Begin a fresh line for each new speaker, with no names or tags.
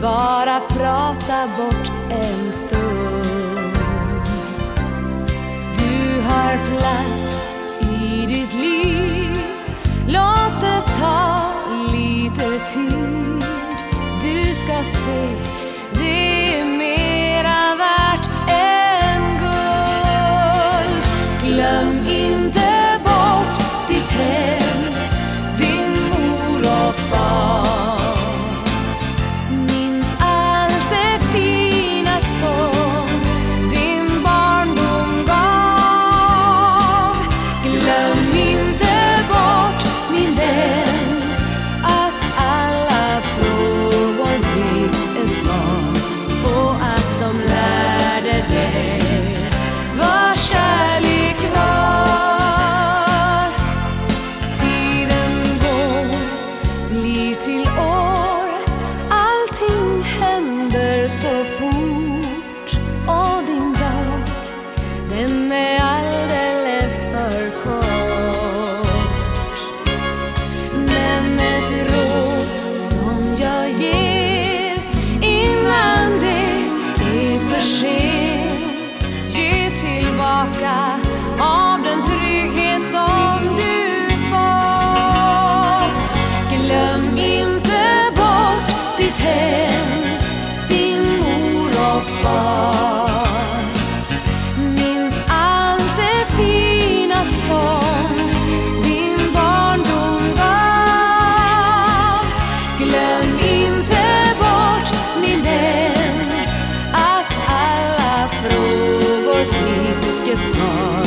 bara prata bort en stund. Du har plats i ditt liv, låt det ta lite tid. Du ska se, det är mera värt än guld. Glöm inte it's.